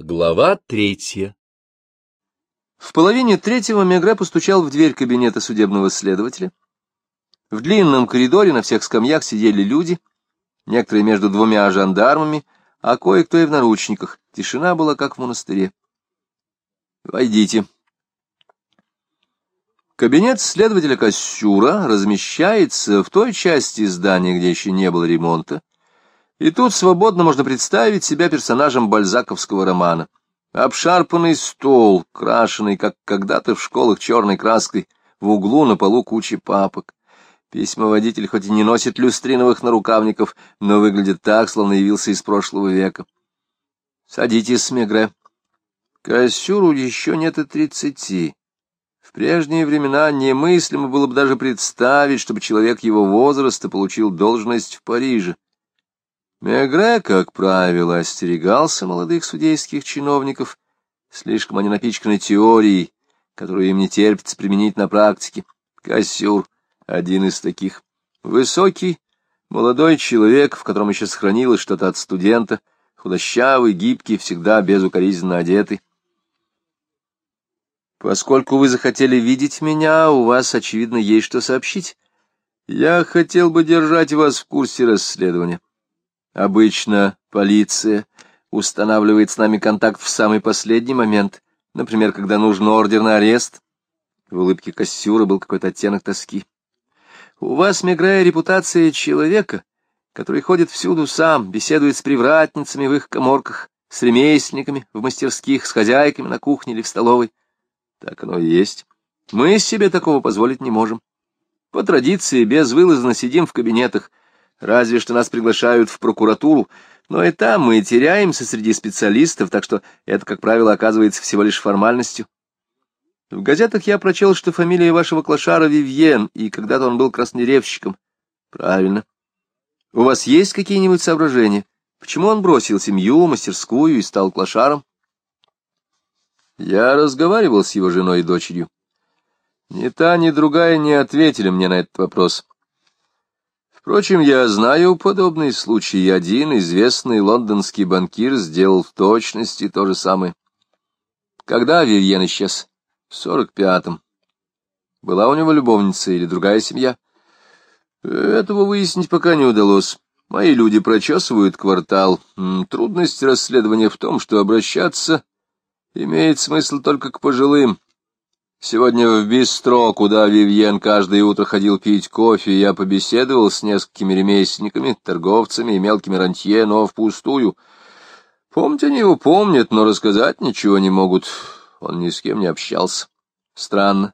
Глава третья В половине третьего Мегре постучал в дверь кабинета судебного следователя. В длинном коридоре на всех скамьях сидели люди, некоторые между двумя жандармами, а кое-кто и в наручниках. Тишина была, как в монастыре. «Войдите». Кабинет следователя Костюра размещается в той части здания, где еще не было ремонта, и тут свободно можно представить себя персонажем бальзаковского романа. Обшарпанный стол, крашеный, как когда-то в школах черной краской, в углу на полу куча папок. Письмоводитель хоть и не носит люстриновых нарукавников, но выглядит так, словно явился из прошлого века. Садитесь, Мегре. Кассюру еще нет и тридцати. В прежние времена немыслимо было бы даже представить, чтобы человек его возраста получил должность в Париже. Мегре, как правило, остерегался молодых судейских чиновников, слишком они напичканы теорией, которую им не терпится применить на практике. Кассюр — один из таких. Высокий, молодой человек, в котором еще сохранилось что-то от студента, худощавый, гибкий, всегда безукоризненно одетый. Поскольку вы захотели видеть меня, у вас, очевидно, есть что сообщить. Я хотел бы держать вас в курсе расследования. Обычно полиция устанавливает с нами контакт в самый последний момент, например, когда нужен ордер на арест. В улыбке Кассюра был какой-то оттенок тоски. У вас, Меграя, репутация человека, который ходит всюду сам, беседует с привратницами в их коморках, с ремесленниками в мастерских, с хозяйками на кухне или в столовой. Так оно и есть. Мы себе такого позволить не можем. По традиции безвылазно сидим в кабинетах, Разве что нас приглашают в прокуратуру, но и там мы теряемся среди специалистов, так что это, как правило, оказывается всего лишь формальностью. В газетах я прочел, что фамилия вашего клошара Вивьен, и когда-то он был красноревщиком. Правильно. У вас есть какие-нибудь соображения? Почему он бросил семью, мастерскую и стал клошаром? Я разговаривал с его женой и дочерью. Ни та, ни другая не ответили мне на этот вопрос. Впрочем, я знаю подобные случаи. Один известный лондонский банкир сделал в точности то же самое. Когда Вивьен исчез? В сорок пятом. Была у него любовница или другая семья? Этого выяснить пока не удалось. Мои люди прочесывают квартал. Трудность расследования в том, что обращаться имеет смысл только к пожилым, Сегодня в бистро, куда Вивьен каждое утро ходил пить кофе, я побеседовал с несколькими ремесленниками, торговцами и мелкими рантье, но впустую. Помнить они его помнят, но рассказать ничего не могут. Он ни с кем не общался. Странно,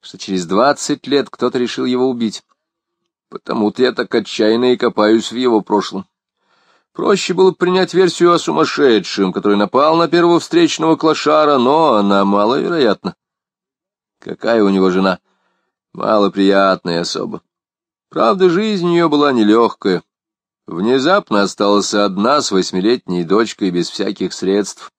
что через двадцать лет кто-то решил его убить. Потому-то я так отчаянно и копаюсь в его прошлом. Проще было принять версию о сумасшедшем, который напал на первого встречного клошара, но она маловероятна. Какая у него жена? Малоприятная особа. Правда, жизнь у нее была нелегкая. Внезапно осталась одна с восьмилетней дочкой без всяких средств.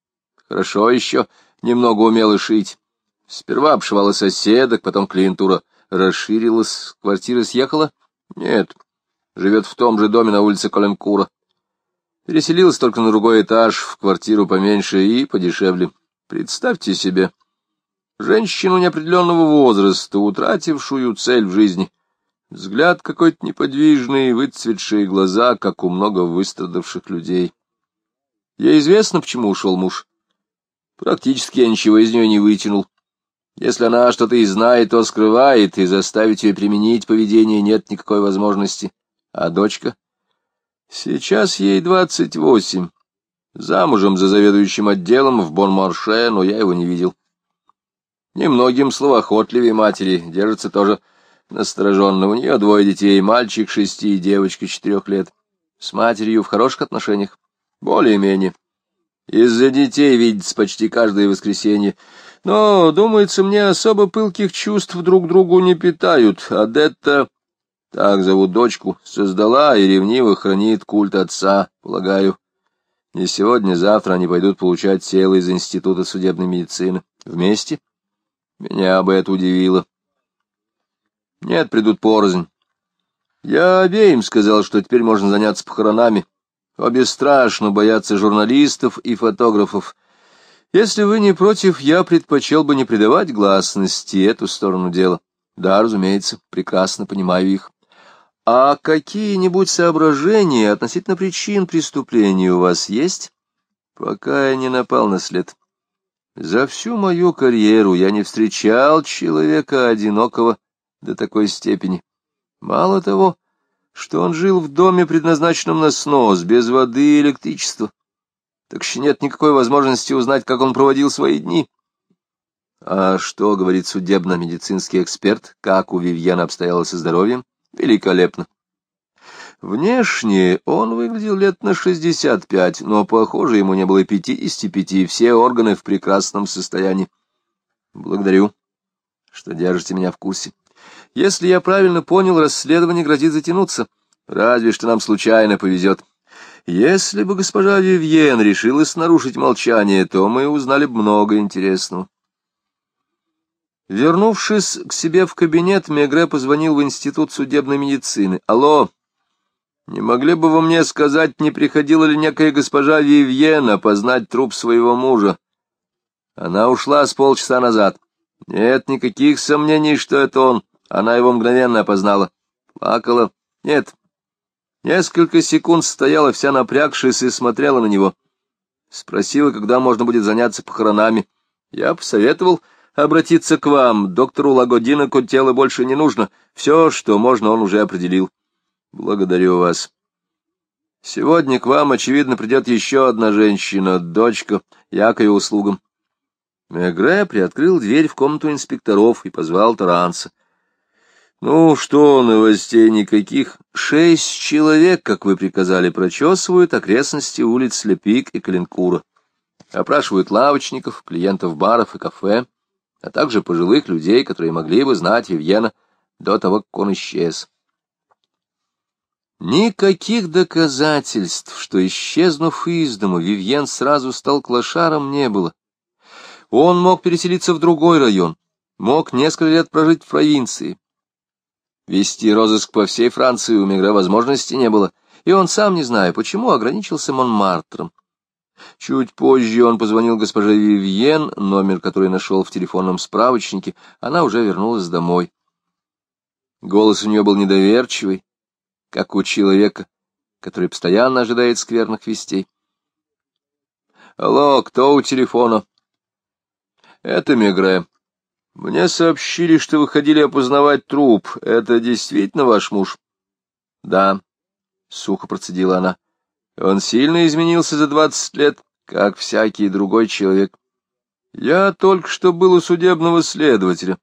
Хорошо еще немного умела шить. Сперва обшивала соседок, потом клиентура расширилась. Квартира съехала? Нет. Живет в том же доме на улице Коленкура. Переселилась только на другой этаж, в квартиру поменьше и подешевле. Представьте себе, Женщину неопределенного возраста, утратившую цель в жизни. Взгляд какой-то неподвижный, выцветшие глаза, как у много выстрадавших людей. Ей известно, почему ушел муж. Практически я ничего из нее не вытянул. Если она что-то и знает, то скрывает, и заставить ее применить поведение нет никакой возможности. А дочка? Сейчас ей двадцать восемь. Замужем за заведующим отделом в Бон-Марше, но я его не видел. Немногим словоохотливее матери, держится тоже настороженно. У нее двое детей, мальчик шести и девочка четырех лет. С матерью в хороших отношениях, более-менее. Из-за детей видится почти каждое воскресенье. Но, думается, мне особо пылких чувств друг другу не питают. А Детта, так зовут дочку, создала и ревниво хранит культ отца, полагаю. Не сегодня-завтра они пойдут получать тело из Института судебной медицины. Вместе? — меня бы это удивило. Нет, придут порознь. Я обеим сказал, что теперь можно заняться похоронами. Обе страшно боятся журналистов и фотографов. Если вы не против, я предпочел бы не придавать гласности эту сторону дела. Да, разумеется, прекрасно понимаю их. А какие-нибудь соображения относительно причин преступления у вас есть? Пока я не напал на след. За всю мою карьеру я не встречал человека одинокого до такой степени. Мало того, что он жил в доме, предназначенном на снос, без воды и электричества так еще нет никакой возможности узнать, как он проводил свои дни. А что говорит судебно-медицинский эксперт, как у Вивьена обстояло со здоровьем? Великолепно. Внешне он выглядел лет на шестьдесят пять, но, похоже, ему не было пятидесяти пяти, все органы в прекрасном состоянии. Благодарю, что держите меня в курсе. Если я правильно понял, расследование грозит затянуться. Разве что нам случайно повезет. Если бы госпожа Вивьен решилась нарушить молчание, то мы узнали бы много интересного. Вернувшись к себе в кабинет, Мегре позвонил в Институт судебной медицины. «Алло, не могли бы вы мне сказать, не приходила ли некая госпожа Вивьен опознать труп своего мужа? Она ушла с полчаса назад. Нет никаких сомнений, что это он. Она его мгновенно опознала. Плакала. Нет, Несколько секунд стояла вся напрягшись и смотрела на него. Спросила, когда можно будет заняться похоронами. Я посоветовал обратиться к вам. Доктору Лагодиноку тело больше не нужно. Все, что можно, он уже определил. Благодарю вас. Сегодня к вам, очевидно, придет еще одна женщина, дочка, я к ее услугам. Мегре приоткрыл дверь в комнату инспекторов и позвал Таранца. Ну что, новостей никаких. Шесть человек, как вы приказали, прочесывают окрестности улиц Лепик и Калинкура. Опрашивают лавочников, клиентов баров и кафе, а также пожилых людей, которые могли бы знать Вивьена до того, как он исчез. Никаких доказательств, что, исчезнув из дому, Вивьен сразу стал клошаром, не было. Он мог переселиться в другой район, мог несколько лет прожить в провинции, Вести розыск по всей Франции у Мегре возможности не было, и он сам, не зная почему, ограничился Монмартром. Чуть позже он позвонил госпоже Вивьен, номер, который нашел в телефонном справочнике, она уже вернулась домой. Голос у нее был недоверчивый, как у человека, который постоянно ожидает скверных вестей. «Алло, кто у телефона?» «Это Мегре. Мне сообщили, что вы ходили опознавать труп. Это действительно ваш муж? Да, сухо процедила она. Он сильно изменился за двадцать лет, как всякий другой человек. Я только что был у судебного следователя.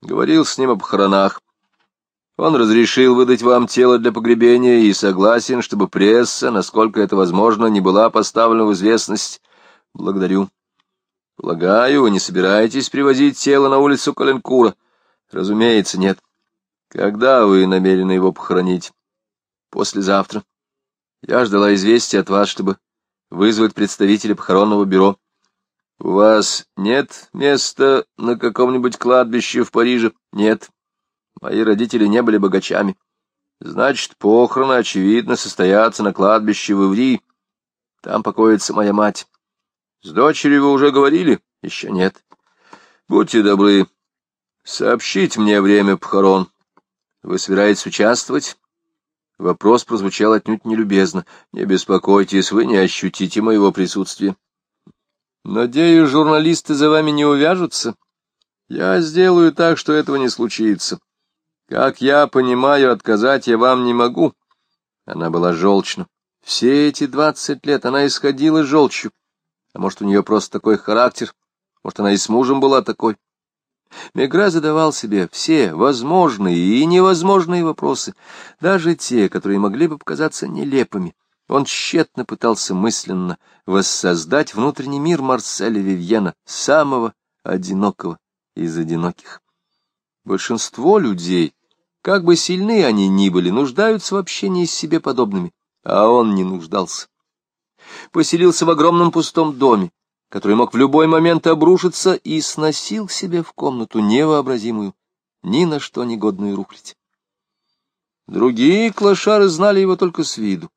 Говорил с ним о похоронах. Он разрешил выдать вам тело для погребения и согласен, чтобы пресса, насколько это возможно, не была поставлена в известность. Благодарю. Полагаю, вы не собираетесь привозить тело на улицу Каленкура? Разумеется, нет. Когда вы намерены его похоронить? Послезавтра. Я ждала известия от вас, чтобы вызвать представителя похоронного бюро. У вас нет места на каком-нибудь кладбище в Париже? Нет. Мои родители не были богачами. Значит, похороны, очевидно, состоятся на кладбище в Иври. Там покоится моя мать. С дочерью вы уже говорили? Еще нет. Будьте добры, сообщить мне время похорон. Вы собираетесь участвовать? Вопрос прозвучал отнюдь нелюбезно. Не беспокойтесь, вы не ощутите моего присутствия. Надеюсь, журналисты за вами не увяжутся. Я сделаю так, что этого не случится. Как я понимаю, отказать я вам не могу. Она была желчна. Все эти двадцать лет она исходила желчью. А может, у нее просто такой характер? Может, она и с мужем была такой? Мегра задавал себе все возможные и невозможные вопросы, даже те, которые могли бы показаться нелепыми. Он тщетно пытался мысленно воссоздать внутренний мир Марселя Вивьена, самого одинокого из одиноких. Большинство людей, как бы сильны они ни были, нуждаются в общении с себе подобными, а он не нуждался поселился в огромном пустом доме, который мог в любой момент обрушиться и сносил себе в комнату невообразимую, ни на что негодную рухлядь. Другие клошары знали его только с виду.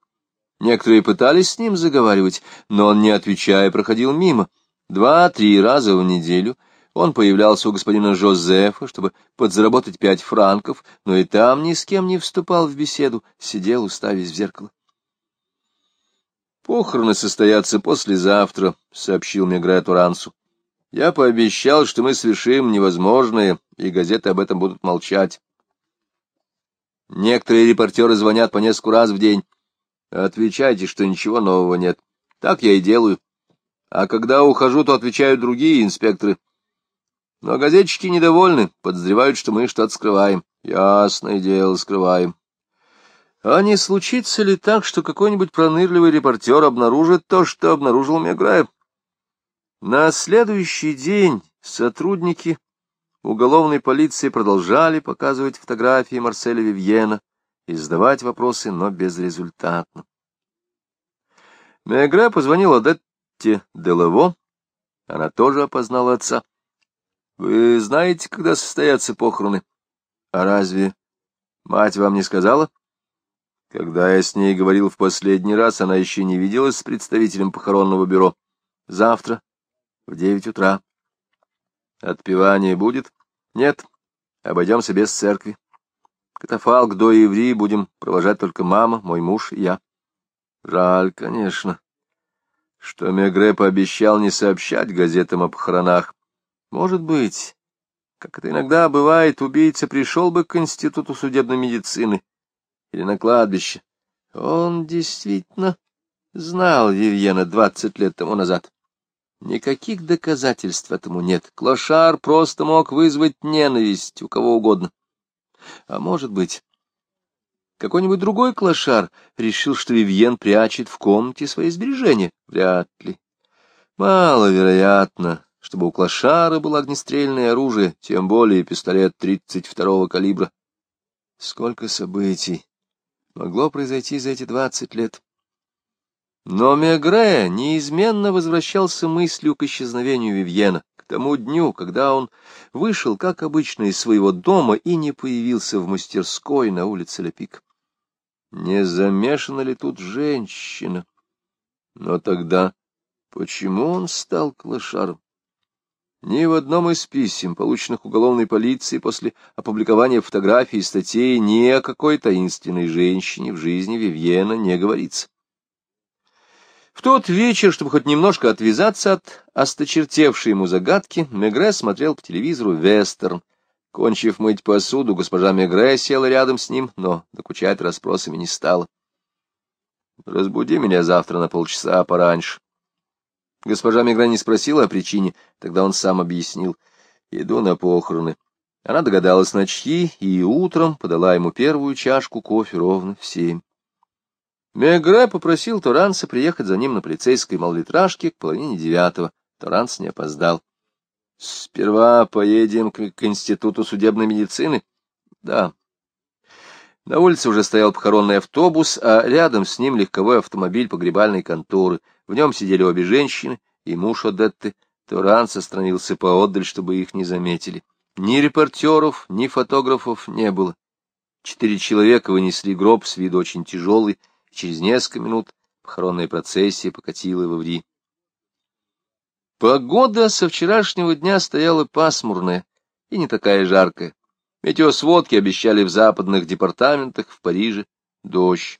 Некоторые пытались с ним заговаривать, но он, не отвечая, проходил мимо. Два-три раза в неделю он появлялся у господина Жозефа, чтобы подзаработать пять франков, но и там ни с кем не вступал в беседу, сидел, уставясь в зеркало. «Похороны состоятся послезавтра», — сообщил Мегре Турансу. «Я пообещал, что мы совершим невозможное, и газеты об этом будут молчать. Некоторые репортеры звонят по несколько раз в день. Отвечайте, что ничего нового нет. Так я и делаю. А когда ухожу, то отвечают другие инспекторы. Но газетчики недовольны, подозревают, что мы что-то скрываем. Ясное дело, скрываем. А не случится ли так, что какой-нибудь пронырливый репортер обнаружит то, что обнаружил Меграев? На следующий день сотрудники уголовной полиции продолжали показывать фотографии Марселя Вивьена и задавать вопросы, но безрезультатно. Мегре позвонила Детте Делаво, она тоже опознала отца. — Вы знаете, когда состоятся похороны? — А разве мать вам не сказала? — когда я с ней говорил в последний раз, она еще не виделась с представителем похоронного бюро. Завтра в девять утра. Отпевание будет? Нет. Обойдемся без церкви. Катафалк до Иври будем провожать только мама, мой муж и я. Жаль, конечно, что Мегре пообещал не сообщать газетам о похоронах. Может быть, как это иногда бывает, убийца пришел бы к Институту судебной медицины или на кладбище. Он действительно знал Вивьена двадцать лет тому назад. Никаких доказательств этому нет. Клошар просто мог вызвать ненависть у кого угодно. А может быть, какой-нибудь другой клошар решил, что Вивьен прячет в комнате свои сбережения? Вряд ли. Маловероятно, чтобы у клошара было огнестрельное оружие, тем более пистолет тридцать второго калибра. Сколько событий! могло произойти за эти двадцать лет. Но Мегре неизменно возвращался мыслью к исчезновению Вивьена, к тому дню, когда он вышел, как обычно, из своего дома и не появился в мастерской на улице Лепик. Не замешана ли тут женщина? Но тогда почему он стал клошаром? Ни в одном из писем, полученных уголовной полицией после опубликования фотографий и статей, ни о какой таинственной женщине в жизни Вивьена не говорится. В тот вечер, чтобы хоть немножко отвязаться от осточертевшей ему загадки, Мегре смотрел по телевизору вестерн. Кончив мыть посуду, госпожа Мегре села рядом с ним, но докучать расспросами не стала. «Разбуди меня завтра на полчаса пораньше», Госпожа Мегра не спросила о причине, тогда он сам объяснил. Иду на похороны. Она догадалась на чьи и утром подала ему первую чашку кофе ровно в семь. Мегре попросил Торанса приехать за ним на полицейской малолитражке к половине девятого. Торанс не опоздал. — Сперва поедем к, к Институту судебной медицины? — Да. На улице уже стоял похоронный автобус, а рядом с ним легковой автомобиль погребальной конторы. В нем сидели обе женщины и муж Одетты. Туран состранился поотдаль, чтобы их не заметили. Ни репортеров, ни фотографов не было. Четыре человека вынесли гроб с виду очень тяжелый, и через несколько минут похоронная процессия покатила во ври. Погода со вчерашнего дня стояла пасмурная и не такая жаркая. Метеосводки обещали в западных департаментах в Париже дождь.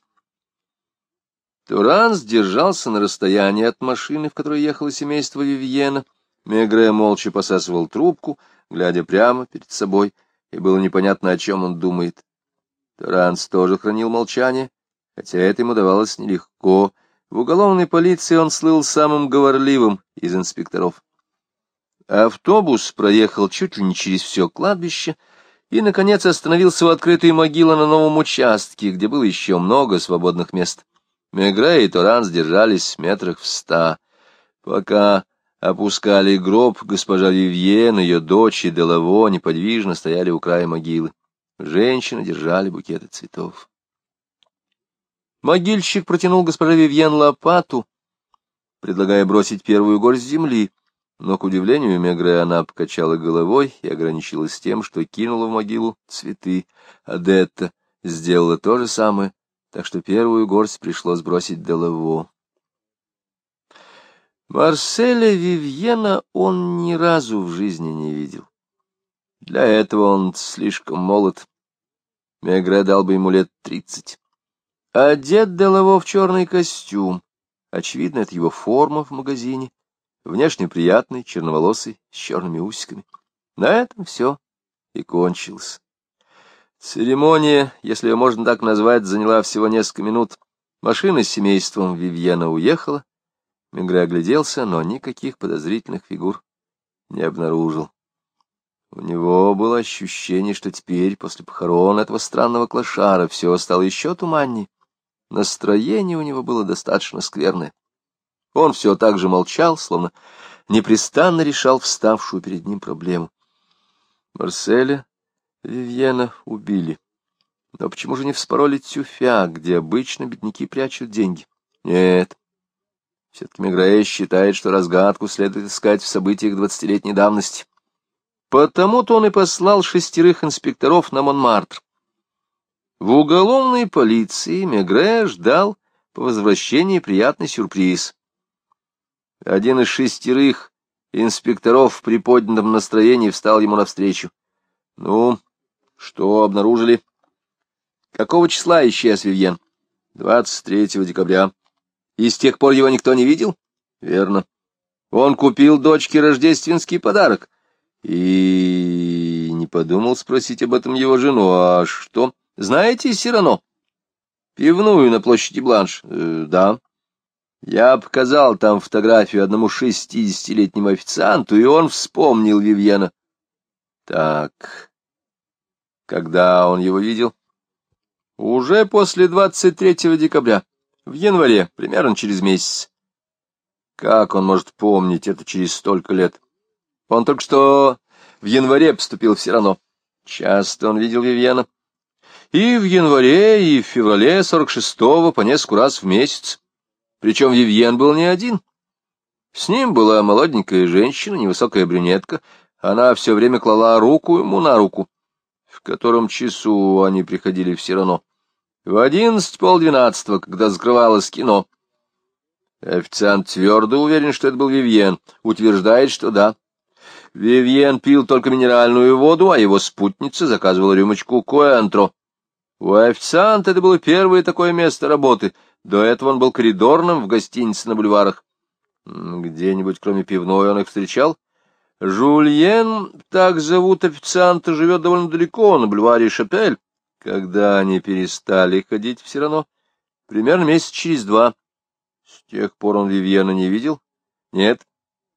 Туранс держался на расстоянии от машины, в которой ехало семейство Вивьена. Мегре молча посасывал трубку, глядя прямо перед собой, и было непонятно, о чем он думает. Туранс тоже хранил молчание, хотя это ему давалось нелегко. В уголовной полиции он слыл самым говорливым из инспекторов. Автобус проехал чуть ли не через все кладбище, и, наконец, остановился у открытой могилы на новом участке, где было еще много свободных мест. Мегре и Туран сдержались метрах в ста. Пока опускали гроб, госпожа Вивьен, ее дочь и Делаво неподвижно стояли у края могилы. Женщины держали букеты цветов. Могильщик протянул госпоже Вивьен лопату, предлагая бросить первую горсть земли. Но, к удивлению Мегре, она покачала головой и ограничилась тем, что кинула в могилу цветы. Адетта сделала то же самое, так что первую горсть пришлось бросить Делаво. Марселя Вивьена он ни разу в жизни не видел. Для этого он слишком молод. Мегре дал бы ему лет тридцать. Одет Делаво в черный костюм. Очевидно, это его форма в магазине. Внешне приятный, черноволосый, с черными усиками. На этом все и кончилось. Церемония, если ее можно так назвать, заняла всего несколько минут. Машина с семейством Вивьена уехала. Мегре огляделся, но никаких подозрительных фигур не обнаружил. У него было ощущение, что теперь, после похорон этого странного клошара, все стало еще туманнее. Настроение у него было достаточно скверное. Он все так же молчал, словно непрестанно решал вставшую перед ним проблему. Марселя Вивьена убили. Но почему же не вспороли тюфя, где обычно бедняки прячут деньги? Нет. Все-таки Мегрей считает, что разгадку следует искать в событиях двадцатилетней давности. Потому-то он и послал шестерых инспекторов на Монмартр. В уголовной полиции Мегре ждал по возвращении приятный сюрприз. Один из шестерых инспекторов в приподнятом настроении встал ему навстречу. — Ну, что обнаружили? Какого числа исчез Вивьен? Двадцать третьего декабря. И с тех пор его никто не видел? Верно. Он купил дочке рождественский подарок. И не подумал спросить об этом его жену. А что? Знаете Сирано? Пивную на площади Бланш. Э, да. Я показал там фотографию одному шестидесятилетнему официанту, и он вспомнил Вивьена. Так, когда он его видел? Уже после 23 декабря, в январе, примерно через месяц. Как он может помнить это через столько лет? Он только что в январе поступил все равно. Часто он видел Вивьена. И в январе, и в феврале 46-го по несколько раз в месяц. Причем Вивьен был не один. С ним была молоденькая женщина, невысокая брюнетка. Она все время клала руку ему на руку в котором часу они приходили все равно. В одиннадцать полдвенадцатого, когда закрывалось кино. Официант твердо уверен, что это был Вивьен, утверждает, что да. Вивьен пил только минеральную воду, а его спутница заказывала рюмочку Куэнтро. У официанта это было первое такое место работы. До этого он был коридорным в гостинице на бульварах. Где-нибудь, кроме пивной, он их встречал? Жульен, так зовут официанта, живет довольно далеко, на бульваре Шапель. Когда они перестали ходить все равно? Примерно месяц через два. С тех пор он Вивьена не видел? Нет.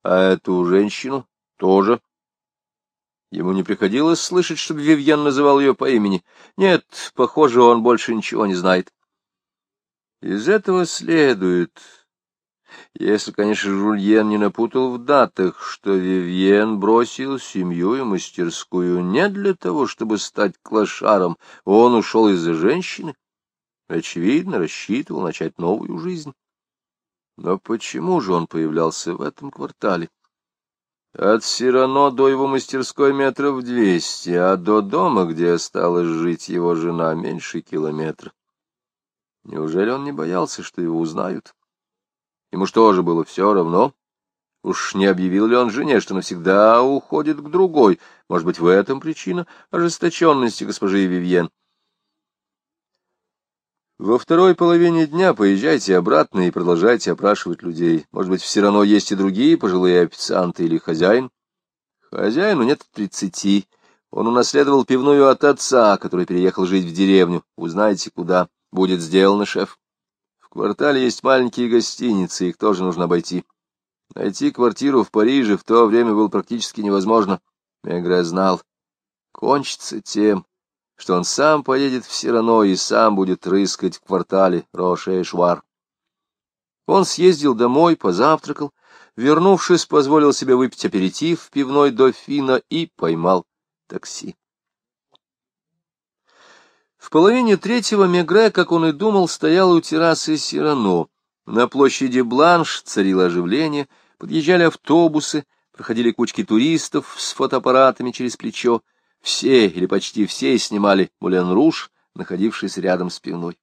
А эту женщину тоже. Ему не приходилось слышать, чтобы Вивьен называл ее по имени. Нет, похоже, он больше ничего не знает. Из этого следует, если, конечно, Жульен не напутал в датах, что Вивьен бросил семью и мастерскую не для того, чтобы стать клошаром, он ушел из-за женщины. Очевидно, рассчитывал начать новую жизнь. Но почему же он появлялся в этом квартале? От Сирано до его мастерской метров двести, а до дома, где осталась жить его жена, меньше километра. Неужели он не боялся, что его узнают? Ему что же было все равно? Уж не объявил ли он жене, что навсегда уходит к другой? Может быть, в этом причина ожесточенности госпожи Вивьен? Во второй половине дня поезжайте обратно и продолжайте опрашивать людей. Может быть, все равно есть и другие пожилые официанты или хозяин? Хозяину нет тридцати. Он унаследовал пивную от отца, который переехал жить в деревню. Узнаете, куда. Будет сделано, шеф квартале есть маленькие гостиницы, их тоже нужно обойти. Найти квартиру в Париже в то время было практически невозможно. Мегре знал. Кончится тем, что он сам поедет в Сирано и сам будет рыскать в квартале Роше-Швар. Он съездил домой, позавтракал, вернувшись, позволил себе выпить аперитив в пивной дофина и поймал такси. В половине третьего Мегре, как он и думал, стоял у террасы Сирано. На площади Бланш царило оживление, подъезжали автобусы, проходили кучки туристов с фотоаппаратами через плечо. Все или почти все снимали Мулен-Руш, находившийся рядом с пивной.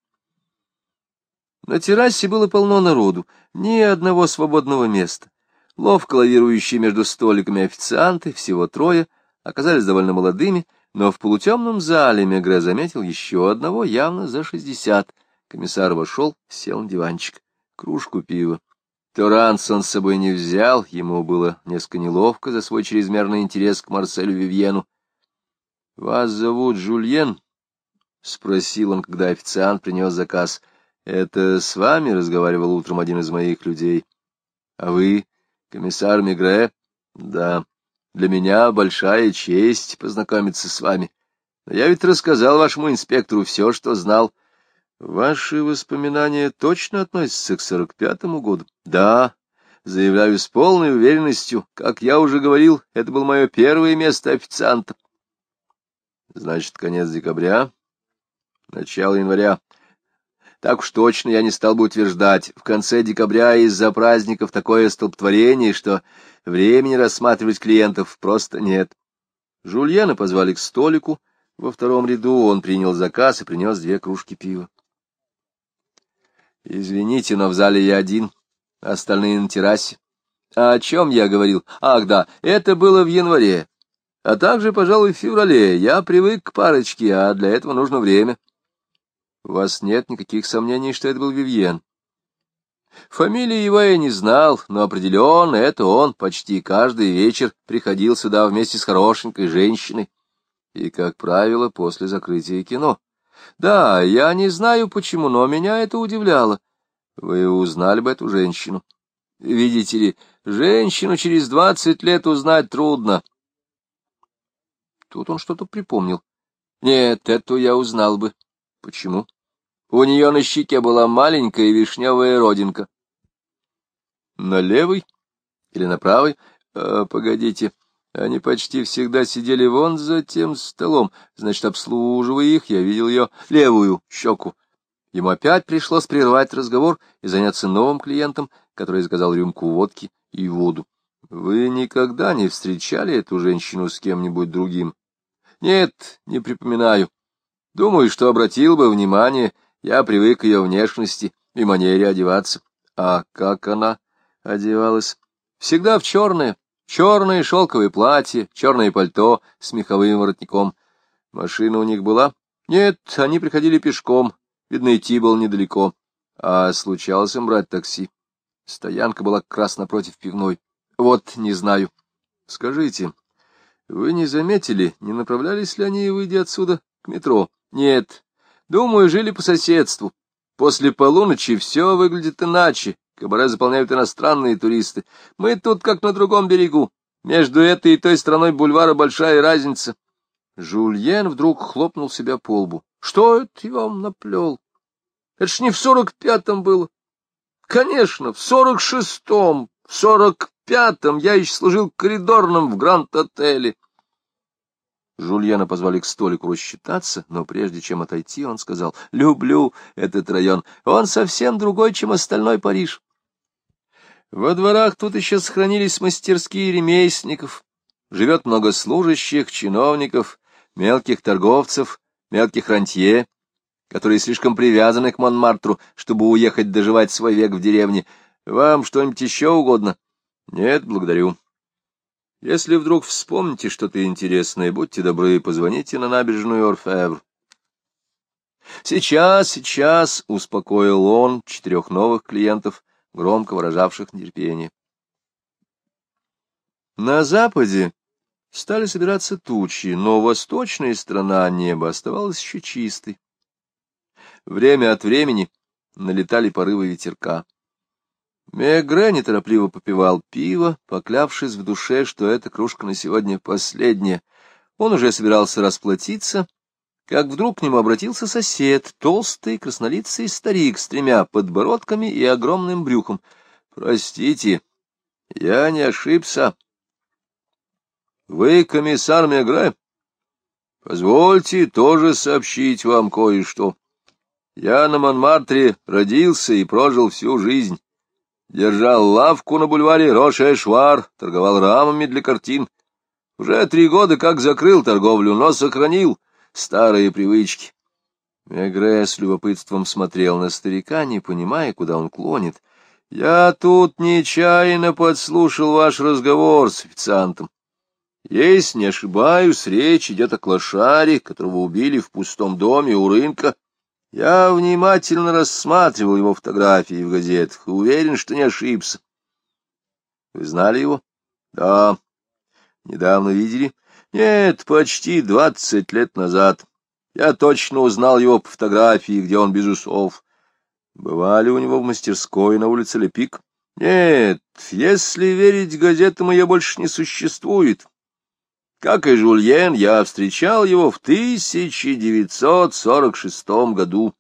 На террасе было полно народу, ни одного свободного места. Ловко лавирующие между столиками официанты, всего трое, оказались довольно молодыми, но в полутемном зале Мегре заметил еще одного, явно за шестьдесят. Комиссар вошел, сел на диванчик. Кружку пива. Торанс он с собой не взял, ему было несколько неловко за свой чрезмерный интерес к Марселю Вивьену. — Вас зовут Жульен? — спросил он, когда официант принес заказ. — Это с вами разговаривал утром один из моих людей. — А вы, комиссар Мегре? — Да. Для меня большая честь познакомиться с вами. Но я ведь рассказал вашему инспектору все, что знал. Ваши воспоминания точно относятся к сорок пятому году? Да, заявляю с полной уверенностью. Как я уже говорил, это было мое первое место официанта. Значит, конец декабря, начало января. Так уж точно я не стал бы утверждать. В конце декабря из-за праздников такое столпотворение, что времени рассматривать клиентов просто нет. Жульена позвали к столику. Во втором ряду он принял заказ и принес две кружки пива. Извините, но в зале я один, остальные на террасе. А о чем я говорил? Ах, да, это было в январе. А также, пожалуй, в феврале. Я привык к парочке, а для этого нужно время. У вас нет никаких сомнений, что это был Вивьен. Фамилии его я не знал, но определенно это он почти каждый вечер приходил сюда вместе с хорошенькой женщиной. И, как правило, после закрытия кино. Да, я не знаю почему, но меня это удивляло. Вы узнали бы эту женщину. Видите ли, женщину через двадцать лет узнать трудно. Тут он что-то припомнил. Нет, эту я узнал бы. Почему? У нее на щеке была маленькая вишневая родинка. На левой или на правой? А, погодите, они почти всегда сидели вон за тем столом. Значит, обслуживая их, я видел ее левую щеку. Ему опять пришлось прервать разговор и заняться новым клиентом, который заказал рюмку водки и воду. Вы никогда не встречали эту женщину с кем-нибудь другим? Нет, не припоминаю. Думаю, что обратил бы внимание, я привык к ее внешности и манере одеваться. А как она одевалась? Всегда в черное, Черное шелковое платье, черное пальто с меховым воротником. Машина у них была? Нет, они приходили пешком. Видно, идти было недалеко. А случалось им брать такси. Стоянка была как раз напротив пивной. Вот, не знаю. Скажите, вы не заметили, не направлялись ли они, выйдя отсюда, к метро? Нет. Думаю, жили по соседству. После полуночи все выглядит иначе. Кабаре заполняют иностранные туристы. Мы тут как на другом берегу. Между этой и той стороной бульвара большая разница. Жульен вдруг хлопнул себя по лбу. Что это я вам наплел? Это ж не в сорок пятом было. Конечно, в сорок шестом, в сорок пятом я еще служил коридорным в Гранд-отеле. Жульена позвали к столику рассчитаться, но прежде чем отойти, он сказал, «Люблю этот район, он совсем другой, чем остальной Париж». Во дворах тут еще сохранились мастерские ремесленников, живет много служащих, чиновников, мелких торговцев, мелких рантье, которые слишком привязаны к Монмартру, чтобы уехать доживать свой век в деревне. Вам что-нибудь еще угодно? Нет, благодарю. Если вдруг вспомните что-то интересное, будьте добры, позвоните на набережную Орфевр. Сейчас, сейчас, — успокоил он четырех новых клиентов, громко выражавших нетерпение. На западе стали собираться тучи, но восточная сторона неба оставалась еще чистой. Время от времени налетали порывы ветерка. Мегре неторопливо попивал пиво, поклявшись в душе, что эта кружка на сегодня последняя. Он уже собирался расплатиться, как вдруг к нему обратился сосед, толстый, краснолицый старик с тремя подбородками и огромным брюхом. — Простите, я не ошибся. — Вы комиссар Мегре? — Позвольте тоже сообщить вам кое-что. Я на Монмартре родился и прожил всю жизнь. Держал лавку на бульваре Роше-Швар, торговал рамами для картин. Уже три года как закрыл торговлю, но сохранил старые привычки. Мегре с любопытством смотрел на старика, не понимая, куда он клонит. Я тут нечаянно подслушал ваш разговор с официантом. Если не ошибаюсь, речь идет о клошаре, которого убили в пустом доме у рынка. Я внимательно рассматривал его фотографии в газетах и уверен, что не ошибся. Вы знали его? Да. Недавно видели? Нет, почти двадцать лет назад. Я точно узнал его по фотографии, где он без усов. Бывали у него в мастерской на улице Лепик? Нет, если верить газетам, ее больше не существует. Как и Жульен, я встречал его в 1946 году.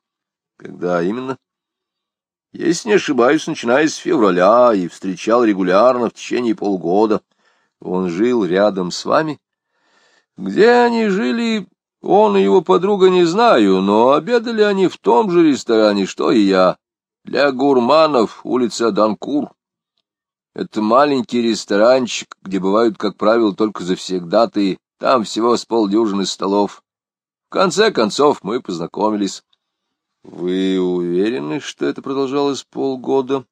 Когда именно? Если не ошибаюсь, начиная с февраля, и встречал регулярно в течение полгода. Он жил рядом с вами? Где они жили, он и его подруга не знаю, но обедали они в том же ресторане, что и я. Для гурманов, улица Данкур. Это маленький ресторанчик, где бывают, как правило, только завсегдатые, там всего с полдюжины столов. В конце концов мы познакомились. Вы уверены, что это продолжалось полгода?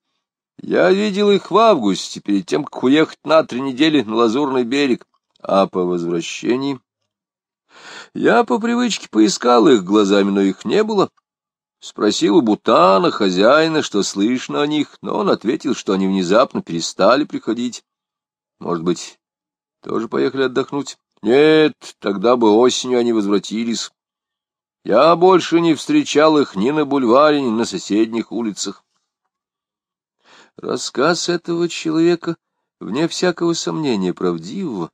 Я видел их в августе, перед тем, как уехать на три недели на Лазурный берег. А по возвращении... Я по привычке поискал их глазами, но их не было. Спросил у Бутана, хозяина, что слышно о них, но он ответил, что они внезапно перестали приходить. Может быть, тоже поехали отдохнуть? Нет, тогда бы осенью они возвратились. Я больше не встречал их ни на бульваре, ни на соседних улицах. Рассказ этого человека, вне всякого сомнения, правдивого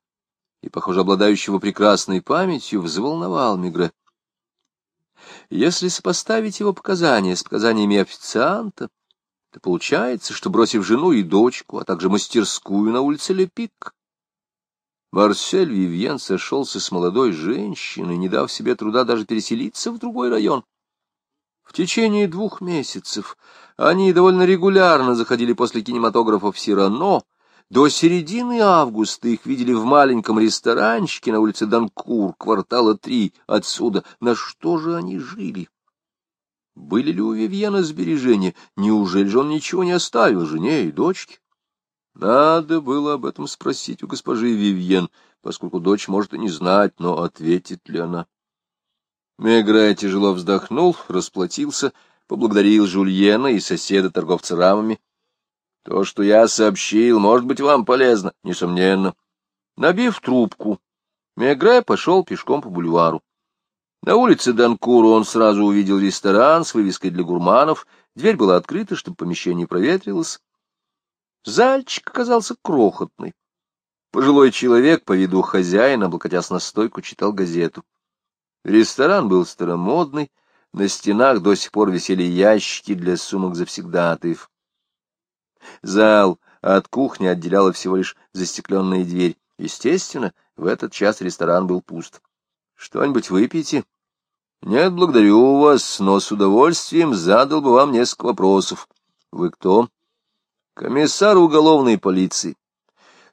и, похоже, обладающего прекрасной памятью, взволновал Мигре. Если сопоставить его показания с показаниями официанта, то получается, что, бросив жену и дочку, а также мастерскую на улице Лепик, Марсель Вивьен сошелся с молодой женщиной, не дав себе труда даже переселиться в другой район. В течение двух месяцев они довольно регулярно заходили после кинематографа в Сирано, до середины августа их видели в маленьком ресторанчике на улице Данкур, квартала три отсюда. На что же они жили? Были ли у Вивьена сбережения? Неужели же он ничего не оставил жене и дочке? Надо было об этом спросить у госпожи Вивьен, поскольку дочь может и не знать, но ответит ли она. Мегре тяжело вздохнул, расплатился, поблагодарил Жульена и соседа торговца рамами, то, что я сообщил, может быть вам полезно, несомненно. Набив трубку, Мегре пошел пешком по бульвару. На улице Данкуру он сразу увидел ресторан с вывеской для гурманов. Дверь была открыта, чтобы помещение проветрилось. Зальчик оказался крохотный. Пожилой человек, по виду хозяина, облокотясь на стойку, читал газету. Ресторан был старомодный, на стенах до сих пор висели ящики для сумок завсегдатаев. Зал от кухни отделяла всего лишь застекленная дверь. Естественно, в этот час ресторан был пуст. «Что-нибудь выпьете?» «Нет, благодарю вас, но с удовольствием задал бы вам несколько вопросов. Вы кто?» «Комиссар уголовной полиции».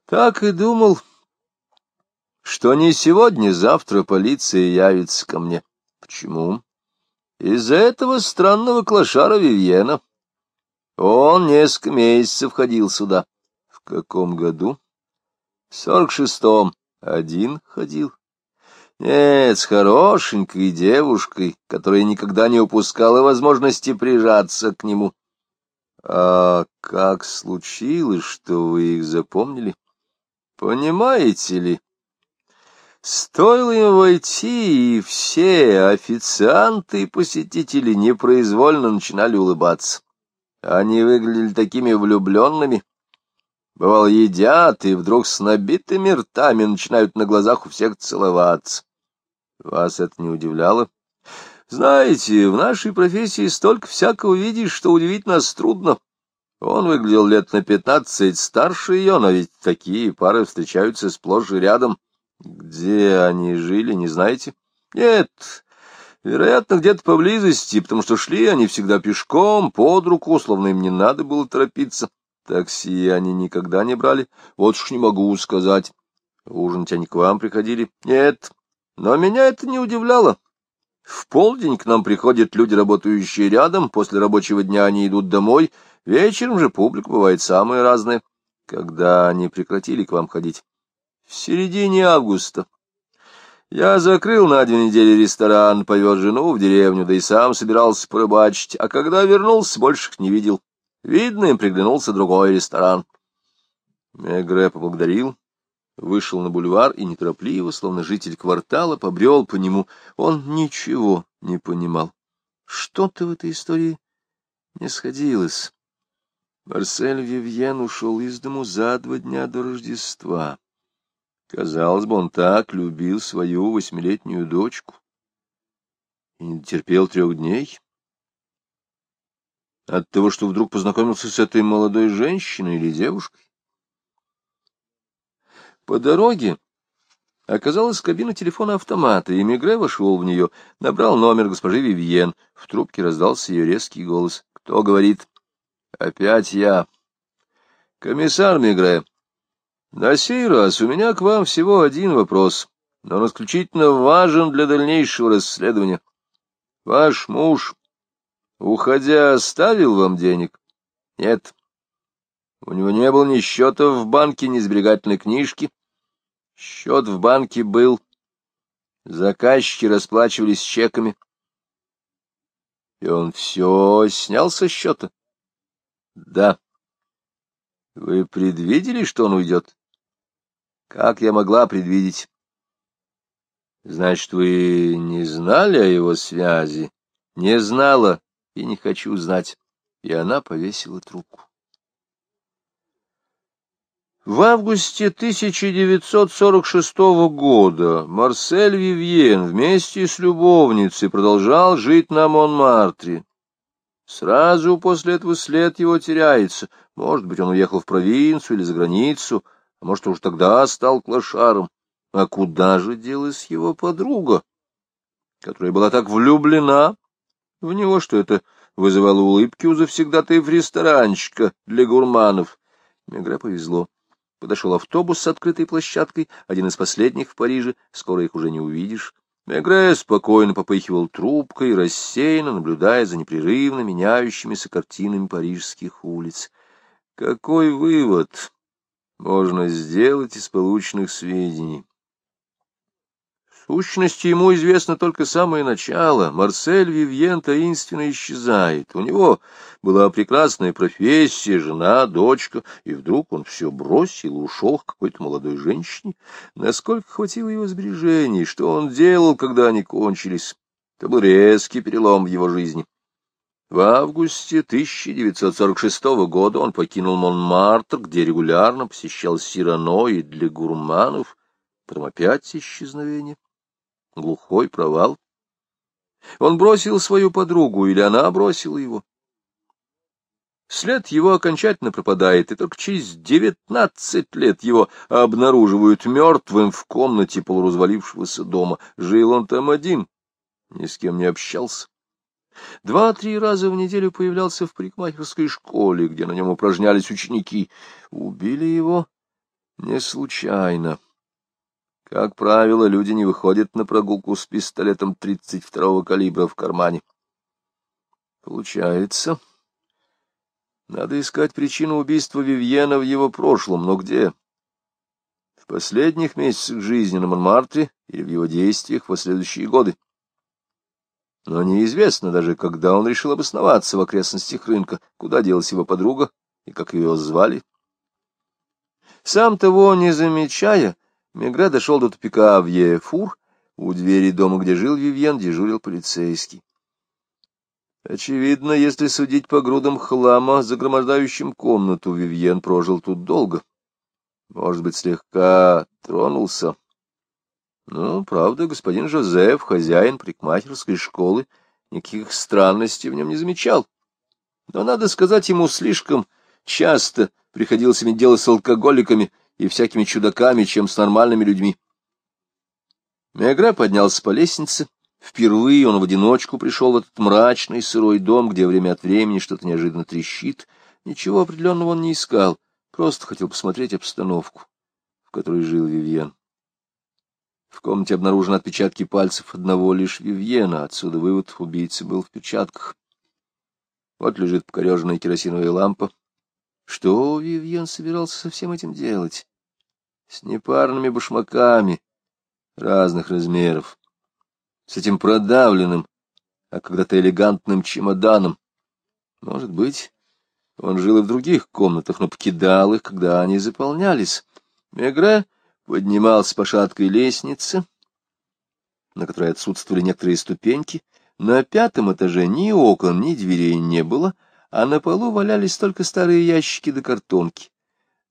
«Так и думал, что не сегодня-завтра полиция явится ко мне. Почему?» «Из-за этого странного клошара Вивьена». Он несколько месяцев ходил сюда. В каком году? В сорок шестом. Один ходил. Нет, с хорошенькой девушкой, которая никогда не упускала возможности прижаться к нему. А как случилось, что вы их запомнили? Понимаете ли? Стоило им войти, и все официанты и посетители непроизвольно начинали улыбаться. Они выглядели такими влюбленными. Бывало, едят, и вдруг с набитыми ртами начинают на глазах у всех целоваться. Вас это не удивляло? Знаете, в нашей профессии столько всякого видишь, что удивить нас трудно. Он выглядел лет на пятнадцать старше ее, но ведь такие пары встречаются сплошь и рядом. Где они жили, не знаете? Нет, Вероятно, где-то поблизости, потому что шли они всегда пешком, под руку, словно им не надо было торопиться. Такси они никогда не брали. Вот уж не могу сказать. Ужинать они к вам приходили? Нет. Но меня это не удивляло. В полдень к нам приходят люди, работающие рядом, после рабочего дня они идут домой, вечером же публика бывает самая разная. Когда они прекратили к вам ходить? В середине августа. Я закрыл на две недели ресторан, повез жену в деревню, да и сам собирался порыбачить, а когда вернулся, больше их не видел. Видно, им приглянулся другой ресторан. Мегре поблагодарил, вышел на бульвар и неторопливо, словно житель квартала, побрел по нему. Он ничего не понимал. Что-то в этой истории не сходилось. Марсель Вивьен ушел из дому за два дня до Рождества. Казалось бы, он так любил свою восьмилетнюю дочку и не терпел трех дней. От того, что вдруг познакомился с этой молодой женщиной или девушкой. По дороге оказалась кабина телефона автомата, и Мегре вошел в нее, набрал номер госпожи Вивьен. В трубке раздался ее резкий голос. «Кто говорит?» «Опять я». «Комиссар Мегре, на сей раз у меня к вам всего один вопрос, но он исключительно важен для дальнейшего расследования. Ваш муж, уходя, оставил вам денег? Нет. У него не было ни счета в банке, ни сберегательной книжки. Счет в банке был. Заказчики расплачивались чеками. И он все снял со счета? Да. Вы предвидели, что он уйдет? Как я могла предвидеть? Значит, вы не знали о его связи? Не знала и не хочу знать. И она повесила трубку. В августе 1946 года Марсель Вивьен вместе с любовницей продолжал жить на Монмартре. Сразу после этого след его теряется. Может быть, он уехал в провинцию или за границу, а может, уж тогда стал клошаром. А куда же делась его подруга, которая была так влюблена в него, что это вызывало улыбки у завсегдатаев ресторанчика для гурманов? Мегре повезло. Подошел автобус с открытой площадкой, один из последних в Париже, скоро их уже не увидишь. Мегре спокойно попыхивал трубкой, рассеянно наблюдая за непрерывно меняющимися картинами парижских улиц. Какой вывод? Можно сделать из полученных сведений. В сущности, ему известно только самое начало. Марсель Вивьен таинственно исчезает. У него была прекрасная профессия, жена, дочка, и вдруг он все бросил ушел к какой-то молодой женщине. Насколько хватило его сбережений, что он делал, когда они кончились. Это был резкий перелом в его жизни. В августе 1946 года он покинул Монмартр, где регулярно посещал Сирано и для гурманов, потом опять исчезновение, глухой провал. Он бросил свою подругу, или она бросила его. След его окончательно пропадает, и только через девятнадцать лет его обнаруживают мертвым в комнате полуразвалившегося дома. Жил он там один, ни с кем не общался. Два-три раза в неделю появлялся в парикмахерской школе, где на нем упражнялись ученики. Убили его не случайно. Как правило, люди не выходят на прогулку с пистолетом 32-го калибра в кармане. Получается, надо искать причину убийства Вивьена в его прошлом, но где? В последних месяцах жизни на Монмартре или в его действиях в последующие годы? Но неизвестно даже, когда он решил обосноваться в окрестностях рынка, куда делась его подруга и как ее звали. Сам того не замечая, Мегре дошел до тупика в Ефур, у двери дома, где жил Вивьен, дежурил полицейский. Очевидно, если судить по грудам хлама, загромождающим комнату, Вивьен прожил тут долго. Может быть, слегка тронулся. Ну, правда, господин Жозеф, хозяин парикмахерской школы, никаких странностей в нем не замечал. Но, надо сказать, ему слишком часто приходилось иметь дело с алкоголиками и всякими чудаками, чем с нормальными людьми. Мегре поднялся по лестнице. Впервые он в одиночку пришел в этот мрачный сырой дом, где время от времени что-то неожиданно трещит. Ничего определенного он не искал, просто хотел посмотреть обстановку, в которой жил Вивьен. В комнате обнаружены отпечатки пальцев одного лишь Вивьена. Отсюда вывод, убийца был в перчатках. Вот лежит покореженная керосиновая лампа. Что Вивьен собирался со всем этим делать? С непарными башмаками разных размеров, с этим продавленным, а когда-то элегантным чемоданом. Может быть, он жил и в других комнатах, но покидал их, когда они заполнялись. Мегре поднимался по шаткой лестнице, на которой отсутствовали некоторые ступеньки. На пятом этаже ни окон, ни дверей не было, а на полу валялись только старые ящики да картонки.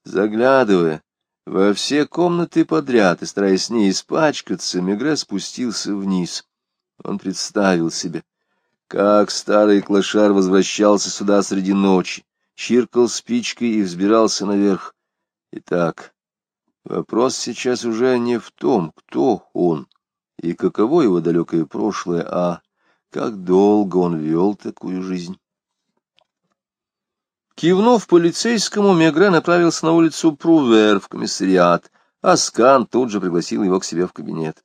Заглядывая во все комнаты подряд и стараясь не испачкаться, Мегре спустился вниз. Он представил себе, как старый клошар возвращался сюда среди ночи, чиркал спичкой и взбирался наверх. Итак, Вопрос сейчас уже не в том, кто он и каково его далекое прошлое, а как долго он вел такую жизнь. Кивнув полицейскому, Мегре направился на улицу Прувер в комиссариат, а Скан тут же пригласил его к себе в кабинет.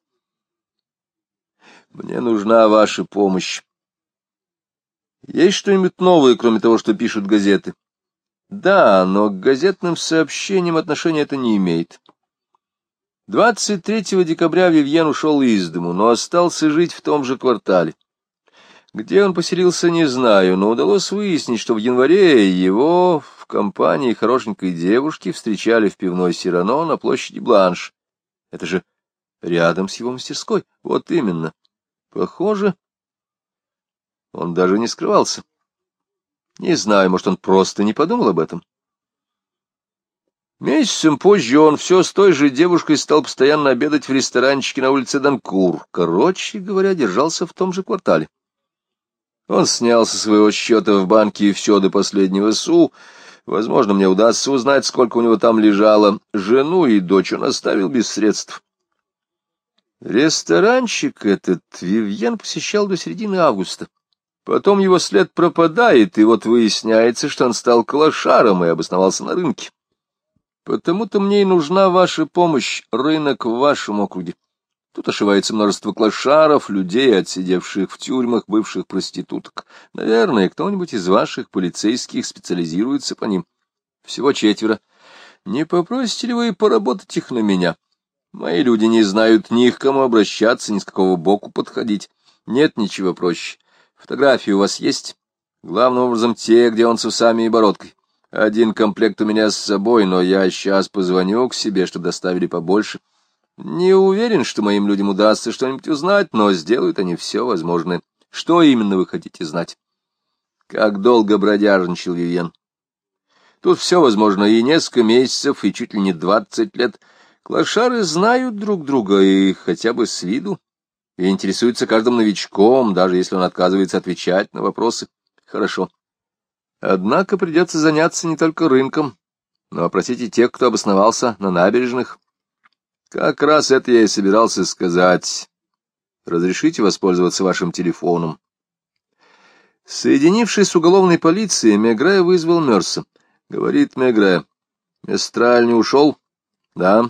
«Мне нужна ваша помощь. Есть что-нибудь новое, кроме того, что пишут газеты?» «Да, но к газетным сообщениям отношения это не имеет. 23 декабря Вивьен ушел из дому, но остался жить в том же квартале. Где он поселился, не знаю, но удалось выяснить, что в январе его в компании хорошенькой девушки встречали в пивной Сирано на площади Бланш. Это же рядом с его мастерской. Вот именно. Похоже, он даже не скрывался. Не знаю, может, он просто не подумал об этом. Месяцем позже он все с той же девушкой стал постоянно обедать в ресторанчике на улице Данкур. Короче говоря, держался в том же квартале. Он снял со своего счета в банке все до последнего су. Возможно, мне удастся узнать, сколько у него там лежало. Жену и дочь он оставил без средств. Ресторанчик этот Вивьен посещал до середины августа. Потом его след пропадает, и вот выясняется, что он стал клошаром и обосновался на рынке. Потому-то мне и нужна ваша помощь, рынок в вашем округе. Тут ошивается множество клошаров, людей, отсидевших в тюрьмах бывших проституток. Наверное, кто-нибудь из ваших полицейских специализируется по ним. Всего четверо. Не попросите ли вы поработать их на меня? Мои люди не знают ни к кому обращаться, ни с какого боку подходить. Нет ничего проще. Фотографии у вас есть? Главным образом те, где он с усами и бородкой. Один комплект у меня с собой, но я сейчас позвоню к себе, чтобы доставили побольше. Не уверен, что моим людям удастся что-нибудь узнать, но сделают они все возможное. Что именно вы хотите знать? Как долго бродяжничал Вивьен? Тут все возможно, и несколько месяцев, и чуть ли не двадцать лет. Клашары знают друг друга, и хотя бы с виду, и интересуются каждым новичком, даже если он отказывается отвечать на вопросы. Хорошо. Однако придется заняться не только рынком, но опросить и тех, кто обосновался на набережных. Как раз это я и собирался сказать. Разрешите воспользоваться вашим телефоном. Соединившись с уголовной полицией, Мегре вызвал Мерса. Говорит Мегре. Местраль не ушел? Да.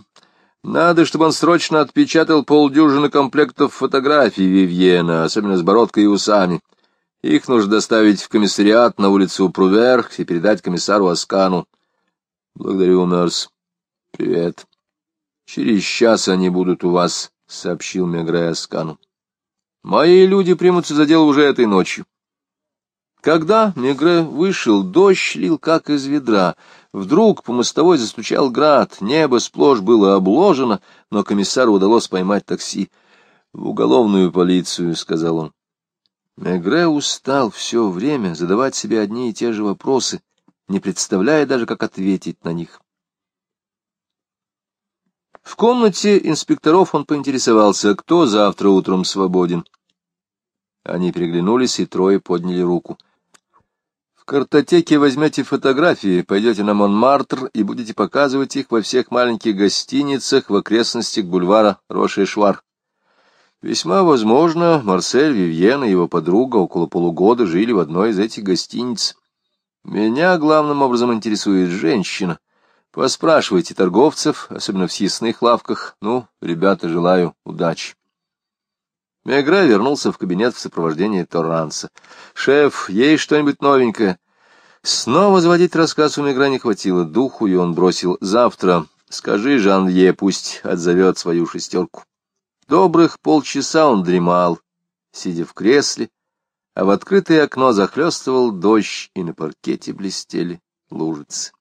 Надо, чтобы он срочно отпечатал полдюжины комплектов фотографий Вивьена, особенно с бородкой и усами. Их нужно доставить в комиссариат на улицу Прувер и передать комиссару Аскану. Благодарю, Мерс. Привет. Через час они будут у вас, — сообщил Мегре Аскану. Мои люди примутся за дело уже этой ночью. Когда Мегре вышел, дождь лил как из ведра. Вдруг по мостовой застучал град, небо сплошь было обложено, но комиссару удалось поймать такси. — В уголовную полицию, — сказал он. Мегре устал все время задавать себе одни и те же вопросы, не представляя даже, как ответить на них. В комнате инспекторов он поинтересовался, кто завтра утром свободен. Они переглянулись, и трое подняли руку. В картотеке возьмете фотографии, пойдете на Монмартр и будете показывать их во всех маленьких гостиницах в окрестностях бульвара Роше-Швар. Весьма возможно, Марсель Вивьен и его подруга около полугода жили в одной из этих гостиниц. Меня главным образом интересует женщина. Поспрашивайте торговцев, особенно в съестных лавках. Ну, ребята, желаю удачи. Мегра вернулся в кабинет в сопровождении Торранса. «Шеф, есть что-нибудь новенькое?» Снова заводить рассказ у Мегра не хватило духу, и он бросил «Завтра скажи Жанвье, пусть отзовет свою шестерку». Добрых полчаса он дремал, сидя в кресле, а в открытое окно захлестывал дождь, и на паркете блестели лужицы.